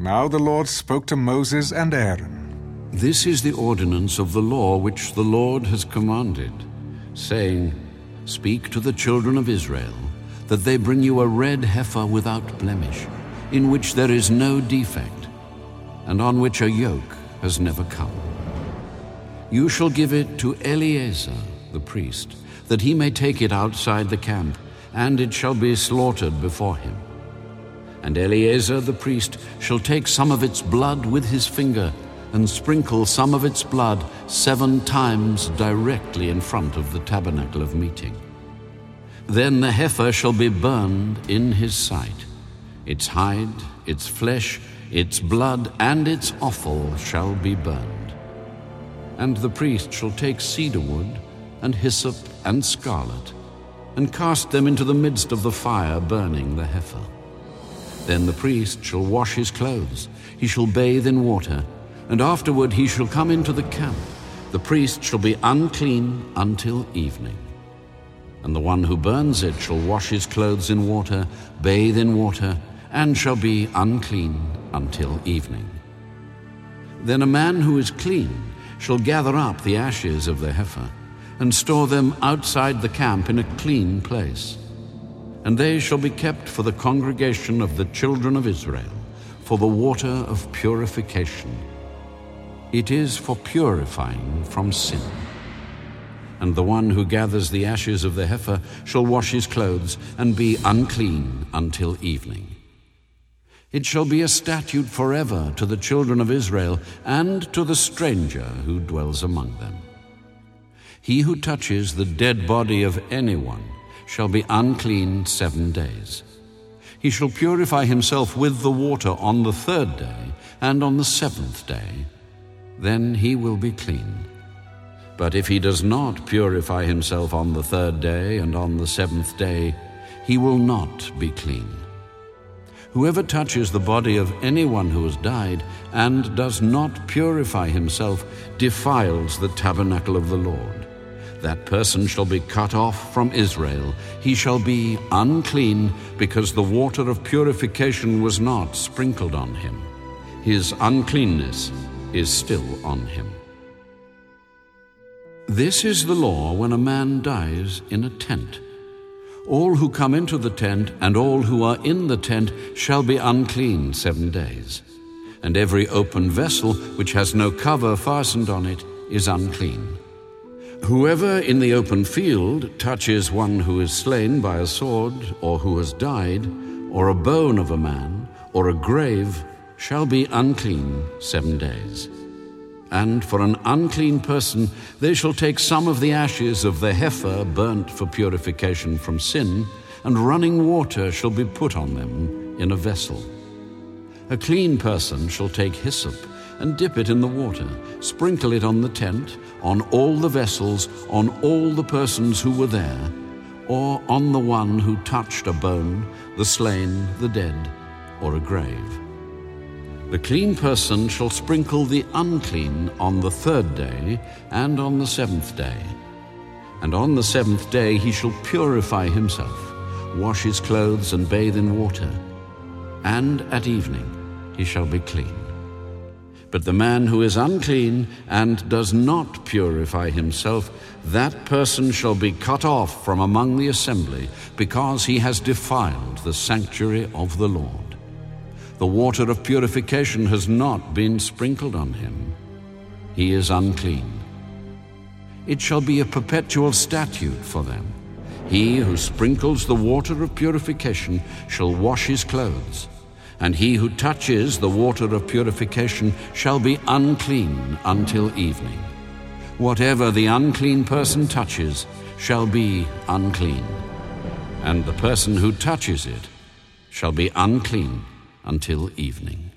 Now the Lord spoke to Moses and Aaron. This is the ordinance of the law which the Lord has commanded, saying, Speak to the children of Israel, that they bring you a red heifer without blemish, in which there is no defect, and on which a yoke has never come. You shall give it to Eleazar the priest, that he may take it outside the camp, and it shall be slaughtered before him. And Eleazar the priest shall take some of its blood with his finger, and sprinkle some of its blood seven times directly in front of the tabernacle of meeting. Then the heifer shall be burned in his sight. Its hide, its flesh, its blood, and its offal shall be burned. And the priest shall take cedar wood, and hyssop, and scarlet, and cast them into the midst of the fire burning the heifer. Then the priest shall wash his clothes, he shall bathe in water, and afterward he shall come into the camp. The priest shall be unclean until evening. And the one who burns it shall wash his clothes in water, bathe in water, and shall be unclean until evening. Then a man who is clean shall gather up the ashes of the heifer, and store them outside the camp in a clean place. And they shall be kept for the congregation of the children of Israel, for the water of purification. It is for purifying from sin. And the one who gathers the ashes of the heifer shall wash his clothes and be unclean until evening. It shall be a statute forever to the children of Israel and to the stranger who dwells among them. He who touches the dead body of anyone shall be unclean seven days. He shall purify himself with the water on the third day and on the seventh day. Then he will be clean. But if he does not purify himself on the third day and on the seventh day, he will not be clean. Whoever touches the body of anyone who has died and does not purify himself defiles the tabernacle of the Lord. That person shall be cut off from Israel. He shall be unclean because the water of purification was not sprinkled on him. His uncleanness is still on him. This is the law when a man dies in a tent. All who come into the tent and all who are in the tent shall be unclean seven days. And every open vessel which has no cover fastened on it is unclean. Whoever in the open field touches one who is slain by a sword, or who has died, or a bone of a man, or a grave, shall be unclean seven days. And for an unclean person, they shall take some of the ashes of the heifer burnt for purification from sin, and running water shall be put on them in a vessel. A clean person shall take hyssop and dip it in the water, sprinkle it on the tent, on all the vessels, on all the persons who were there, or on the one who touched a bone, the slain, the dead, or a grave. The clean person shall sprinkle the unclean on the third day and on the seventh day. And on the seventh day he shall purify himself, wash his clothes, and bathe in water. And at evening he shall be clean. But the man who is unclean and does not purify himself, that person shall be cut off from among the assembly, because he has defiled the sanctuary of the Lord. The water of purification has not been sprinkled on him. He is unclean. It shall be a perpetual statute for them. He who sprinkles the water of purification shall wash his clothes, and he who touches the water of purification shall be unclean until evening. Whatever the unclean person touches shall be unclean, and the person who touches it shall be unclean until evening.